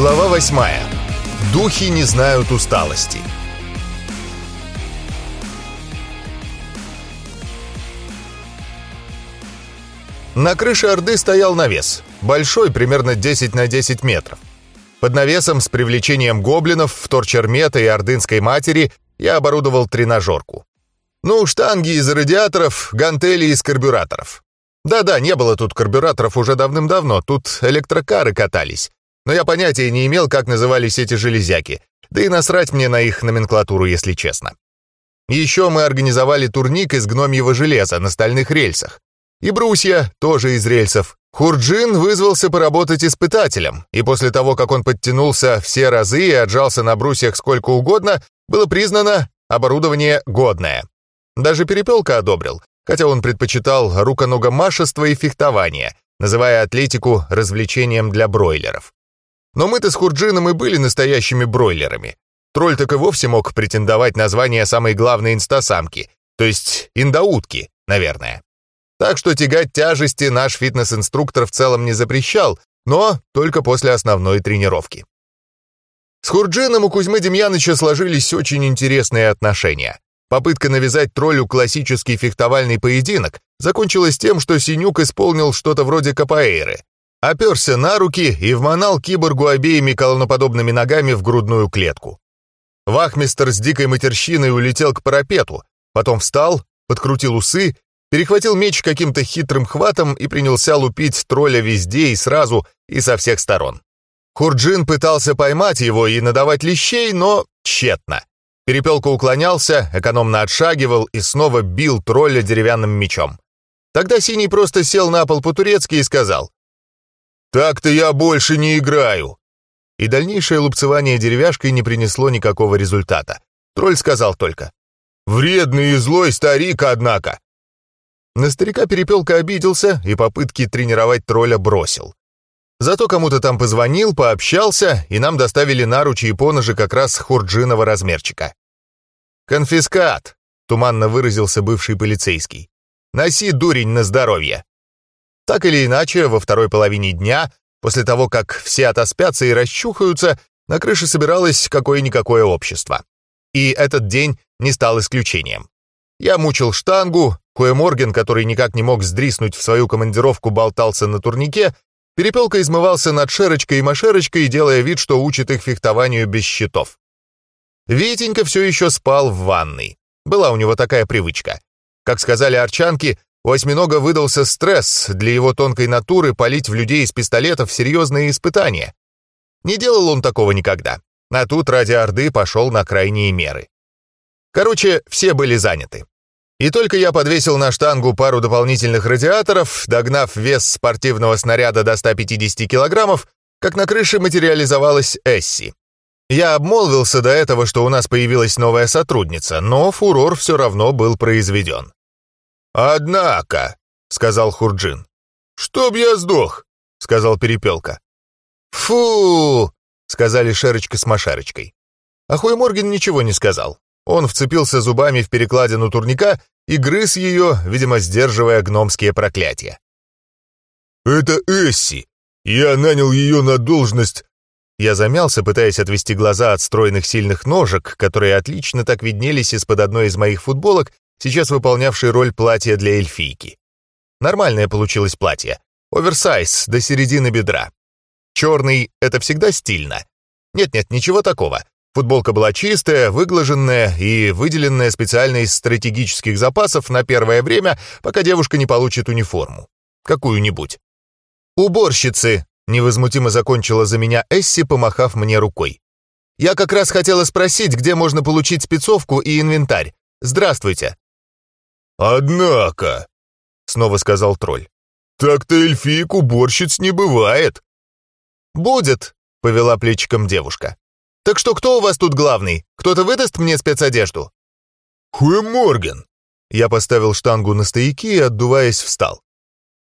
Глава восьмая. Духи не знают усталости. На крыше Орды стоял навес, большой, примерно 10 на 10 метров. Под навесом с привлечением гоблинов, вторчермета и ордынской матери я оборудовал тренажерку. Ну, штанги из радиаторов, гантели из карбюраторов. Да-да, не было тут карбюраторов уже давным-давно, тут электрокары катались. Но я понятия не имел, как назывались эти железяки. Да и насрать мне на их номенклатуру, если честно. Еще мы организовали турник из гномьего железа на стальных рельсах. И брусья, тоже из рельсов. Хурджин вызвался поработать испытателем, и после того, как он подтянулся все разы и отжался на брусьях сколько угодно, было признано оборудование годное. Даже Перепелка одобрил, хотя он предпочитал руконогомашество и фехтование, называя атлетику развлечением для бройлеров. Но мы-то с Хурджином и были настоящими бройлерами. Тролль так и вовсе мог претендовать на звание самой главной инстасамки, то есть индаутки, наверное. Так что тягать тяжести наш фитнес-инструктор в целом не запрещал, но только после основной тренировки. С Хурджином у Кузьмы Демьяныча сложились очень интересные отношения. Попытка навязать троллю классический фехтовальный поединок закончилась тем, что Синюк исполнил что-то вроде капоэйры. Оперся на руки и вманал киборгу обеими колоноподобными ногами в грудную клетку. Вахмистер с дикой матерщиной улетел к парапету, потом встал, подкрутил усы перехватил меч каким-то хитрым хватом и принялся лупить тролля везде и сразу, и со всех сторон. Хурджин пытался поймать его и надавать лещей, но тщетно. Перепелка уклонялся, экономно отшагивал и снова бил тролля деревянным мечом. Тогда Синий просто сел на пол по-турецки и сказал «Так-то я больше не играю». И дальнейшее лупцевание деревяшкой не принесло никакого результата. Тролль сказал только «Вредный и злой старик, однако. На старика Перепелка обиделся и попытки тренировать тролля бросил. Зато кому-то там позвонил, пообщался, и нам доставили наручи и поножи как раз хурджиного размерчика. «Конфискат», — туманно выразился бывший полицейский. «Носи, дурень, на здоровье». Так или иначе, во второй половине дня, после того, как все отоспятся и расчухаются, на крыше собиралось какое-никакое общество. И этот день не стал исключением. Я мучил штангу, Кое Морген, который никак не мог сдриснуть в свою командировку, болтался на турнике, Перепелка измывался над Шерочкой и Машерочкой, делая вид, что учит их фехтованию без щитов. Витенька все еще спал в ванной. Была у него такая привычка. Как сказали арчанки, у осьминога выдался стресс для его тонкой натуры полить в людей из пистолетов серьезные испытания. Не делал он такого никогда. А тут ради Орды пошел на крайние меры. Короче, все были заняты. И только я подвесил на штангу пару дополнительных радиаторов, догнав вес спортивного снаряда до 150 килограммов, как на крыше материализовалась Эсси. Я обмолвился до этого, что у нас появилась новая сотрудница, но фурор все равно был произведен. «Однако», — сказал Хурджин. «Чтоб я сдох», — сказал Перепелка. «Фу!» — сказали Шерочка с Машарочкой. А Морген ничего не сказал. Он вцепился зубами в перекладину турника и грыз ее, видимо, сдерживая гномские проклятия. «Это Эсси! Я нанял ее на должность...» Я замялся, пытаясь отвести глаза от стройных сильных ножек, которые отлично так виднелись из-под одной из моих футболок, сейчас выполнявшей роль платья для эльфийки. Нормальное получилось платье. Оверсайз до середины бедра. Черный — это всегда стильно. Нет-нет, ничего такого. Футболка была чистая, выглаженная и выделенная специально из стратегических запасов на первое время, пока девушка не получит униформу. Какую-нибудь. «Уборщицы!» — невозмутимо закончила за меня Эсси, помахав мне рукой. «Я как раз хотела спросить, где можно получить спецовку и инвентарь. Здравствуйте!» «Однако!» — снова сказал тролль. «Так-то эльфиек уборщиц не бывает!» «Будет!» — повела плечиком девушка. Так что кто у вас тут главный? Кто-то выдаст мне спецодежду?» «Хуэ Морген!» Я поставил штангу на стояки и, отдуваясь, встал.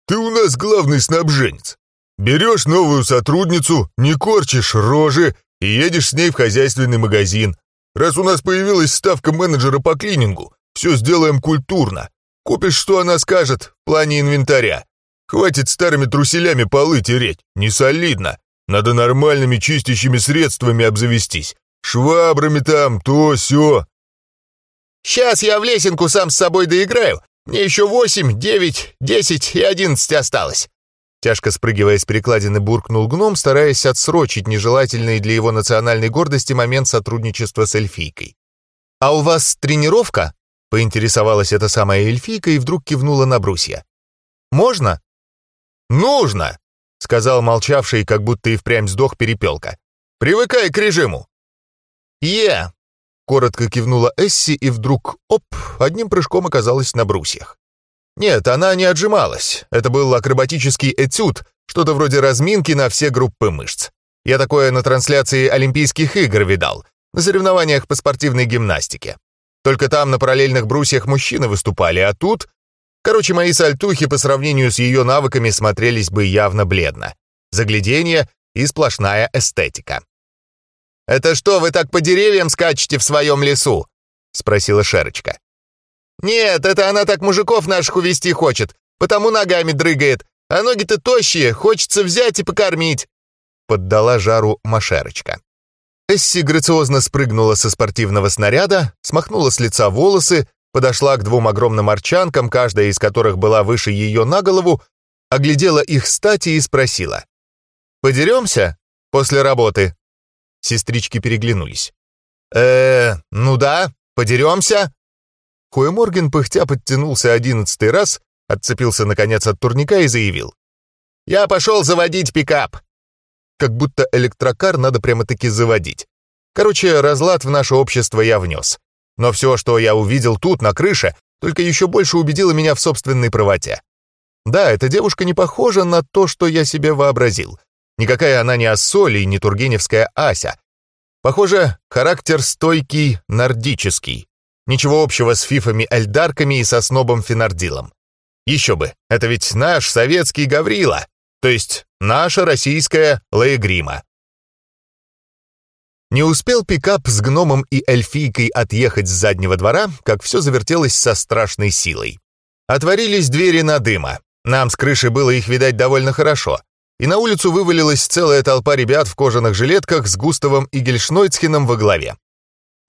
«Ты у нас главный снабженец. Берешь новую сотрудницу, не корчишь рожи и едешь с ней в хозяйственный магазин. Раз у нас появилась ставка менеджера по клинингу, все сделаем культурно. Купишь, что она скажет, в плане инвентаря. Хватит старыми труселями полы тереть, не солидно. Надо нормальными чистящими средствами обзавестись. Швабрами там, то, сё. Сейчас я в лесенку сам с собой доиграю. Мне еще восемь, девять, десять и одиннадцать осталось. Тяжко спрыгивая с перекладины, буркнул гном, стараясь отсрочить нежелательный для его национальной гордости момент сотрудничества с эльфийкой. «А у вас тренировка?» — поинтересовалась эта самая эльфийка и вдруг кивнула на брусья. «Можно?» «Нужно!» — сказал молчавший, как будто и впрямь сдох перепелка. «Привыкай к режиму!» «Е!» — коротко кивнула Эсси, и вдруг, оп, одним прыжком оказалась на брусьях. Нет, она не отжималась. Это был акробатический этюд, что-то вроде разминки на все группы мышц. Я такое на трансляции Олимпийских игр видал, на соревнованиях по спортивной гимнастике. Только там на параллельных брусьях мужчины выступали, а тут... Короче, мои сальтухи по сравнению с ее навыками смотрелись бы явно бледно. Заглядение и сплошная эстетика. «Это что, вы так по деревьям скачете в своем лесу?» — спросила Шерочка. «Нет, это она так мужиков наших увести хочет, потому ногами дрыгает, а ноги-то тощие, хочется взять и покормить», — поддала жару Машерочка. Эсси грациозно спрыгнула со спортивного снаряда, смахнула с лица волосы, подошла к двум огромным арчанкам, каждая из которых была выше ее на голову, оглядела их стати и спросила. «Подеремся? После работы?» Сестрички переглянулись. э ну да, подеремся?» Хуэморген пыхтя подтянулся одиннадцатый раз, отцепился наконец от турника и заявил. «Я пошел заводить пикап!» Как будто электрокар надо прямо-таки заводить. Короче, разлад в наше общество я внес. Но все, что я увидел тут, на крыше, только еще больше убедило меня в собственной правоте. Да, эта девушка не похожа на то, что я себе вообразил. Никакая она не Ассоли и не Тургеневская Ася. Похоже, характер стойкий, нордический. Ничего общего с фифами-эльдарками и со снобом Финардилом. Еще бы, это ведь наш советский Гаврила, то есть наша российская Лаегрима. Не успел пикап с гномом и эльфийкой отъехать с заднего двора, как все завертелось со страшной силой. Отворились двери на дыма. Нам с крыши было их видать довольно хорошо. И на улицу вывалилась целая толпа ребят в кожаных жилетках с Густавом и Гельшнойцхеном во главе.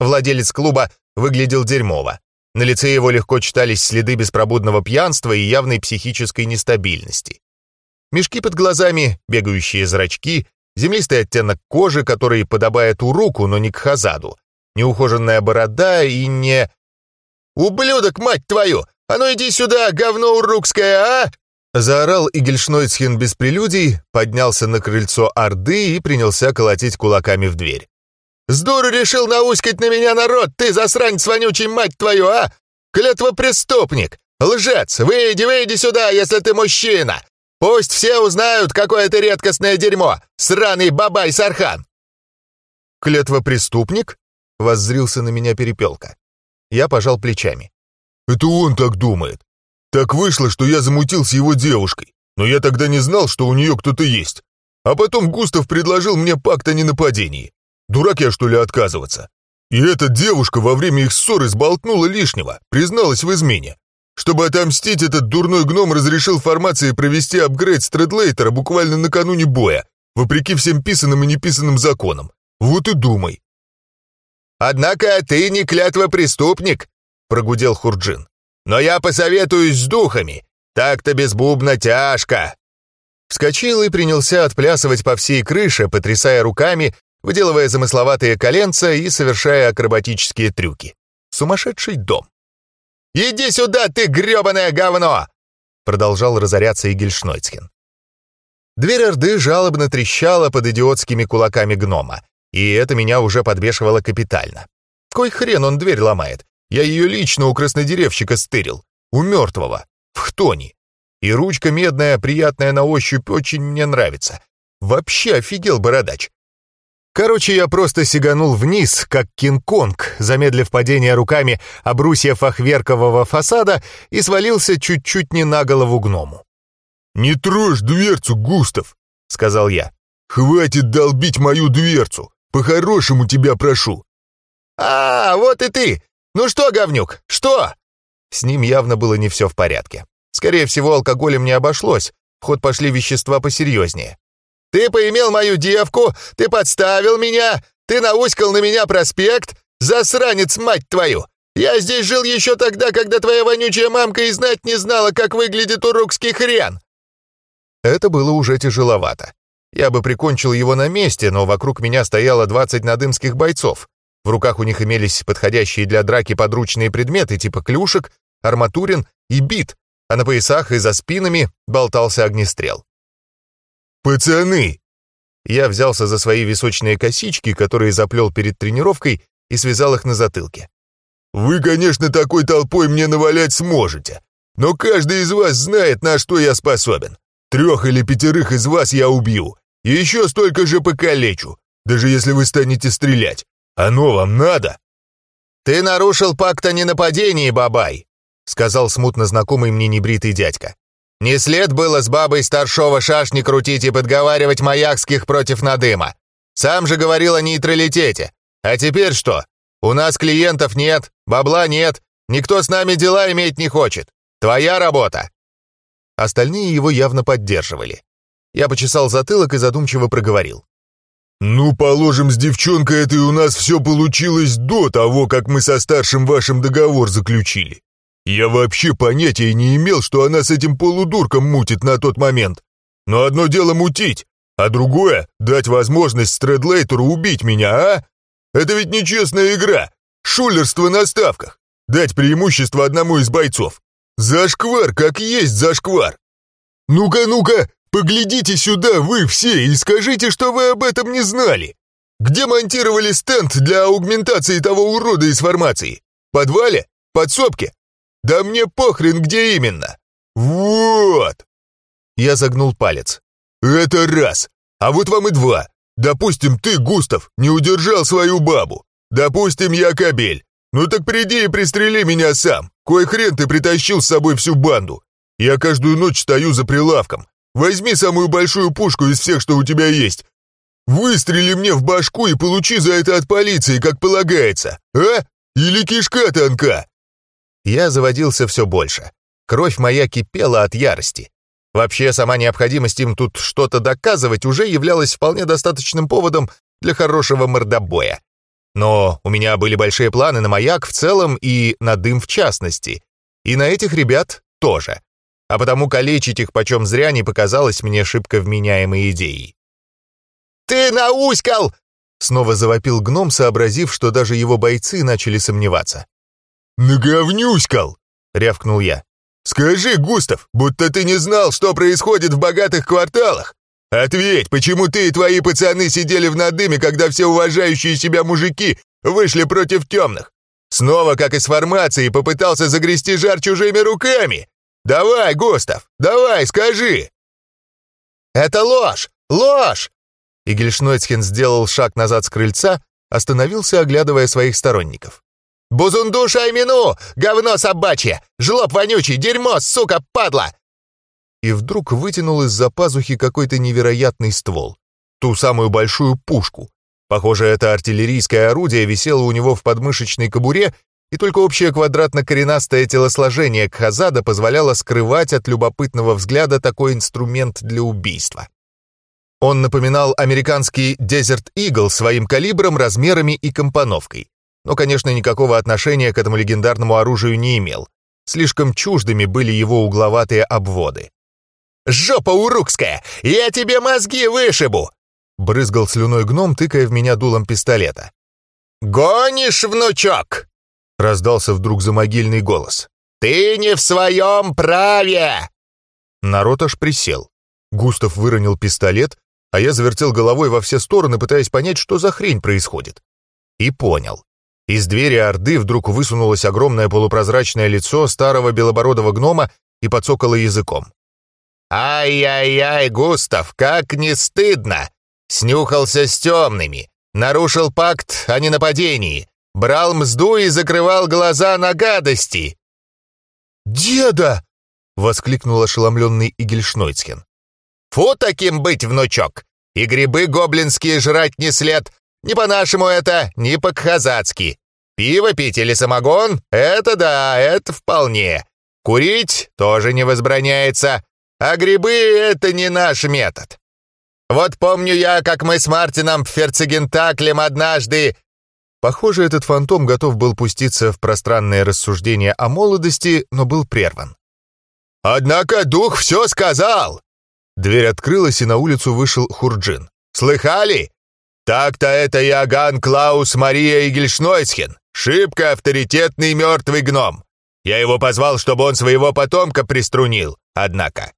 Владелец клуба выглядел дерьмово. На лице его легко читались следы беспробудного пьянства и явной психической нестабильности. Мешки под глазами, бегающие зрачки, землистый оттенок кожи, который подобает уруку, но не к хазаду, неухоженная борода и не... «Ублюдок, мать твою! А ну иди сюда, говно урукское, а!» Заорал Игельшнойцхен без прелюдий, поднялся на крыльцо Орды и принялся колотить кулаками в дверь. С дуру решил науськать на меня народ, ты засранец вонючий, мать твою, а! Клятва преступник! Лжец! Выйди, выйди сюда, если ты мужчина! Пусть все узнают, какое ты редкостное дерьмо! Сраный бабай-сархан!» «Клятва преступник?» — воззрился на меня перепелка. Я пожал плечами. «Это он так думает. Так вышло, что я замутил с его девушкой, но я тогда не знал, что у нее кто-то есть. А потом Густав предложил мне пакт о ненападении. Дурак я, что ли, отказываться? И эта девушка во время их ссоры сболтнула лишнего, призналась в измене. Чтобы отомстить, этот дурной гном разрешил формации провести апгрейд Стрэдлейтера буквально накануне боя, вопреки всем писанным и неписанным законам. Вот и думай. «Однако ты не клятва преступник», — прогудел Хурджин. «Но я посоветуюсь с духами. Так-то без бубна тяжко». Вскочил и принялся отплясывать по всей крыше, потрясая руками выделывая замысловатые коленца и совершая акробатические трюки. Сумасшедший дом. «Иди сюда, ты грёбаное говно!» Продолжал разоряться Игельшнойцхен. Дверь Орды жалобно трещала под идиотскими кулаками гнома, и это меня уже подбешивало капитально. Кой хрен он дверь ломает? Я ее лично у краснодеревщика стырил. У мертвого. В хтоне. И ручка медная, приятная на ощупь, очень мне нравится. Вообще офигел бородач. Короче, я просто сиганул вниз, как Кинг-Конг, замедлив падение руками об брусья фахверкового фасада и свалился чуть-чуть не на голову гному. «Не трожь дверцу, Густав!» — сказал я. «Хватит долбить мою дверцу! По-хорошему тебя прошу!» «А, вот и ты! Ну что, говнюк, что?» С ним явно было не все в порядке. Скорее всего, алкоголем не обошлось, в ход пошли вещества посерьезнее. Ты поимел мою девку, ты подставил меня, ты науськал на меня проспект, засранец, мать твою! Я здесь жил еще тогда, когда твоя вонючая мамка и знать не знала, как выглядит урукский хрен!» Это было уже тяжеловато. Я бы прикончил его на месте, но вокруг меня стояло 20 надымских бойцов. В руках у них имелись подходящие для драки подручные предметы типа клюшек, арматурин и бит, а на поясах и за спинами болтался огнестрел. «Пацаны!» Я взялся за свои височные косички, которые заплел перед тренировкой, и связал их на затылке. «Вы, конечно, такой толпой мне навалять сможете, но каждый из вас знает, на что я способен. Трех или пятерых из вас я убью, и еще столько же покалечу, даже если вы станете стрелять. Оно вам надо?» «Ты нарушил пакт о ненападении, бабай!» — сказал смутно знакомый мне небритый дядька. «Не след было с бабой старшего шашни крутить и подговаривать маякских против надыма. Сам же говорил о нейтралитете. А теперь что? У нас клиентов нет, бабла нет, никто с нами дела иметь не хочет. Твоя работа!» Остальные его явно поддерживали. Я почесал затылок и задумчиво проговорил. «Ну, положим, с девчонкой этой у нас все получилось до того, как мы со старшим вашим договор заключили. Я вообще понятия не имел, что она с этим полудурком мутит на тот момент. Но одно дело мутить, а другое — дать возможность Стрэдлейтеру убить меня, а? Это ведь нечестная игра, шулерство на ставках, дать преимущество одному из бойцов. Зашквар, как есть зашквар. Ну-ка, ну-ка, поглядите сюда, вы все, и скажите, что вы об этом не знали. Где монтировали стенд для аугментации того урода из формации? В подвале? Подсобке? Да мне похрен, где именно. Вот. Я загнул палец. Это раз. А вот вам и два. Допустим, ты, Густав, не удержал свою бабу. Допустим, я кабель. Ну так приди и пристрели меня сам. Кой хрен ты притащил с собой всю банду? Я каждую ночь стою за прилавком. Возьми самую большую пушку из всех, что у тебя есть. Выстрели мне в башку и получи за это от полиции, как полагается. А? Или кишка тонка? Я заводился все больше. Кровь моя кипела от ярости. Вообще, сама необходимость им тут что-то доказывать уже являлась вполне достаточным поводом для хорошего мордобоя. Но у меня были большие планы на маяк в целом и на дым в частности. И на этих ребят тоже. А потому калечить их почем зря не показалось мне шибко вменяемой идеей. «Ты науськал!» Снова завопил гном, сообразив, что даже его бойцы начали сомневаться. «Наговнюськал!» — рявкнул я. «Скажи, Густав, будто ты не знал, что происходит в богатых кварталах. Ответь, почему ты и твои пацаны сидели в надыме, когда все уважающие себя мужики вышли против темных? Снова, как из формации, попытался загрести жар чужими руками? Давай, Густав, давай, скажи!» «Это ложь! Ложь!» Игельшнойцхен сделал шаг назад с крыльца, остановился, оглядывая своих сторонников. «Бузунду Шаймину! Говно собачье! Жлоб вонючий! Дерьмо, сука, падла!» И вдруг вытянул из-за пазухи какой-то невероятный ствол. Ту самую большую пушку. Похоже, это артиллерийское орудие висело у него в подмышечной кобуре, и только общее квадратно-коренастое телосложение Кхазада позволяло скрывать от любопытного взгляда такой инструмент для убийства. Он напоминал американский Desert Eagle своим калибром, размерами и компоновкой но, конечно, никакого отношения к этому легендарному оружию не имел. Слишком чуждыми были его угловатые обводы. «Жопа урукская! Я тебе мозги вышибу!» Брызгал слюной гном, тыкая в меня дулом пистолета. «Гонишь, внучок?» Раздался вдруг замогильный голос. «Ты не в своем праве!» Народ аж присел. Густав выронил пистолет, а я завертел головой во все стороны, пытаясь понять, что за хрень происходит. И понял. Из двери Орды вдруг высунулось огромное полупрозрачное лицо старого белобородого гнома и подсокало языком. «Ай-яй-яй, Густав, как не стыдно! Снюхался с темными, нарушил пакт о ненападении, брал мзду и закрывал глаза на гадости!» «Деда!» — воскликнул ошеломленный Игельшнойцхен. «Фу таким быть, внучок! И грибы гоблинские жрать не след, не по-нашему это, не по-кхазацки. Пиво пить или самогон — это да, это вполне. Курить тоже не возбраняется. А грибы — это не наш метод. Вот помню я, как мы с Мартином Ферцегентаклем однажды...» Похоже, этот фантом готов был пуститься в пространное рассуждение о молодости, но был прерван. «Однако дух все сказал!» Дверь открылась, и на улицу вышел Хурджин. «Слыхали? Так-то это Иоганн Клаус Мария Игельшнойсхен, шибко авторитетный мертвый гном. Я его позвал, чтобы он своего потомка приструнил, однако».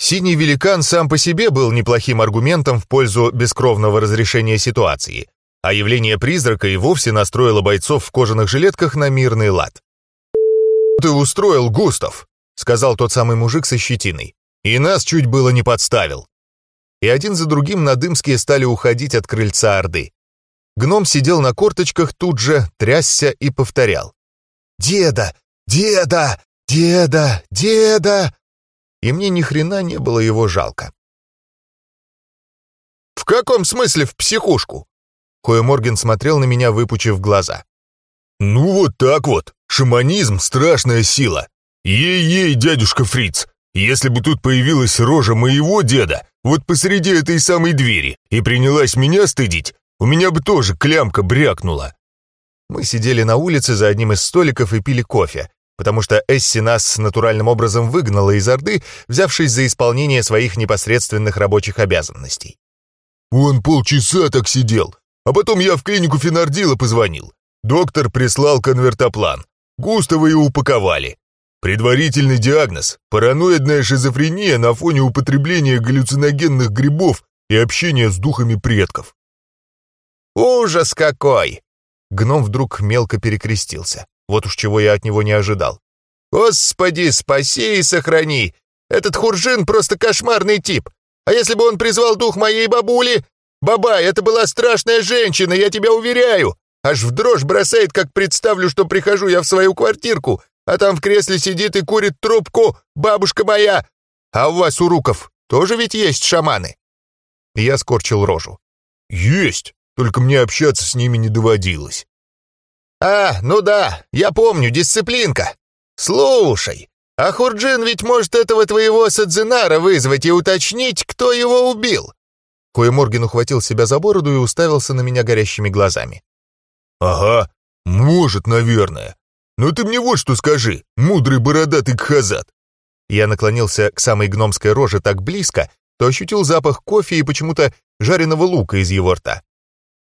Синий великан сам по себе был неплохим аргументом в пользу бескровного разрешения ситуации, а явление призрака и вовсе настроило бойцов в кожаных жилетках на мирный лад. «Ты устроил, Густав!» — сказал тот самый мужик со щетиной. «И нас чуть было не подставил». И один за другим надымские стали уходить от крыльца Орды. Гном сидел на корточках тут же, трясся и повторял. «Деда! Деда! Деда! Деда!» и мне ни хрена не было его жалко. «В каком смысле в психушку?» Хоя Морген смотрел на меня, выпучив глаза. «Ну вот так вот. Шаманизм — страшная сила. Ей-ей, дядюшка Фриц, если бы тут появилась рожа моего деда, вот посреди этой самой двери, и принялась меня стыдить, у меня бы тоже клямка брякнула». Мы сидели на улице за одним из столиков и пили кофе, потому что Эсси нас натуральным образом выгнала из Орды, взявшись за исполнение своих непосредственных рабочих обязанностей. «Он полчаса так сидел, а потом я в клинику Финардила позвонил. Доктор прислал конвертоплан. Густава и упаковали. Предварительный диагноз – параноидная шизофрения на фоне употребления галлюциногенных грибов и общения с духами предков». «Ужас какой!» Гном вдруг мелко перекрестился. Вот уж чего я от него не ожидал. «Господи, спаси и сохрани! Этот Хуржин просто кошмарный тип! А если бы он призвал дух моей бабули? Бабай, это была страшная женщина, я тебя уверяю! Аж в дрожь бросает, как представлю, что прихожу я в свою квартирку, а там в кресле сидит и курит трубку бабушка моя! А у вас, у Руков, тоже ведь есть шаманы?» Я скорчил рожу. «Есть, только мне общаться с ними не доводилось». «А, ну да, я помню, дисциплинка. Слушай, а Хурджин ведь может этого твоего Садзинара вызвать и уточнить, кто его убил». Коеморген ухватил себя за бороду и уставился на меня горящими глазами. «Ага, может, наверное. Но ты мне вот что скажи, мудрый бородатый кхазат». Я наклонился к самой гномской роже так близко, то ощутил запах кофе и почему-то жареного лука из его рта.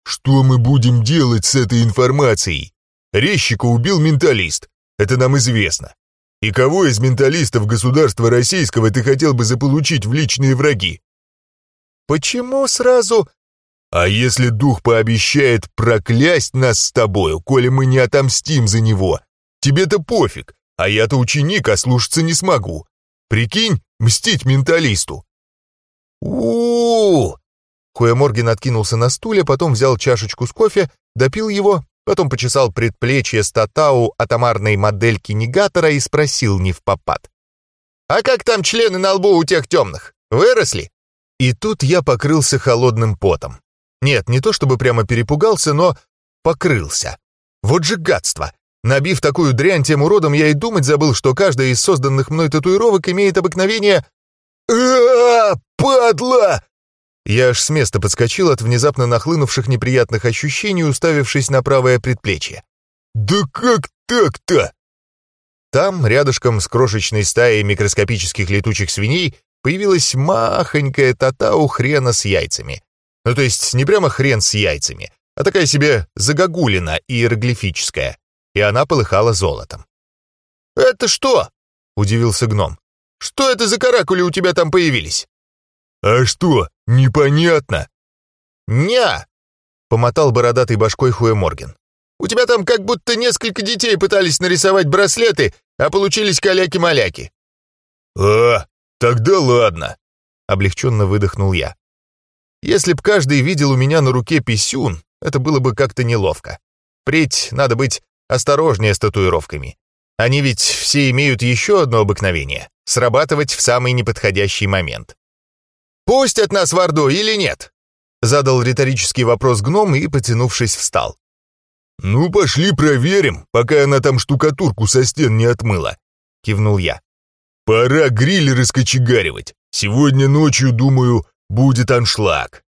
«Что мы будем делать с этой информацией?» Резчика убил менталист, это нам известно. И кого из менталистов государства российского ты хотел бы заполучить в личные враги? Почему сразу... А если дух пообещает проклясть нас с тобою, коли мы не отомстим за него? Тебе-то пофиг, а я-то ученик, а слушаться не смогу. Прикинь, мстить менталисту. у у Хуэморген откинулся на стуле, потом взял чашечку с кофе, допил его Потом почесал предплечье статау атомарной модельки негатора и спросил не в попад. «А как там члены на лбу у тех темных? Выросли?» И тут я покрылся холодным потом. Нет, не то чтобы прямо перепугался, но покрылся. Вот же гадство! Набив такую дрянь тем уродом, я и думать забыл, что каждая из созданных мной татуировок имеет обыкновение... «А, падла!» Я аж с места подскочил от внезапно нахлынувших неприятных ощущений, уставившись на правое предплечье. «Да как так-то?» Там, рядышком с крошечной стаей микроскопических летучих свиней, появилась махонькая татау хрена с яйцами. Ну, то есть не прямо хрен с яйцами, а такая себе загогулина иероглифическая. И она полыхала золотом. «Это что?» — удивился гном. «Что это за каракули у тебя там появились?» «А что, непонятно?» «Ня!» — помотал бородатый башкой Хуэморген. «У тебя там как будто несколько детей пытались нарисовать браслеты, а получились каляки-маляки». «А, тогда ладно», — облегченно выдохнул я. «Если б каждый видел у меня на руке писюн, это было бы как-то неловко. Впредь надо быть осторожнее с татуировками. Они ведь все имеют еще одно обыкновение — срабатывать в самый неподходящий момент. «Пустят нас в Орду или нет?» Задал риторический вопрос гном и, потянувшись, встал. «Ну, пошли проверим, пока она там штукатурку со стен не отмыла», — кивнул я. «Пора гриль раскочегаривать. Сегодня ночью, думаю, будет аншлаг.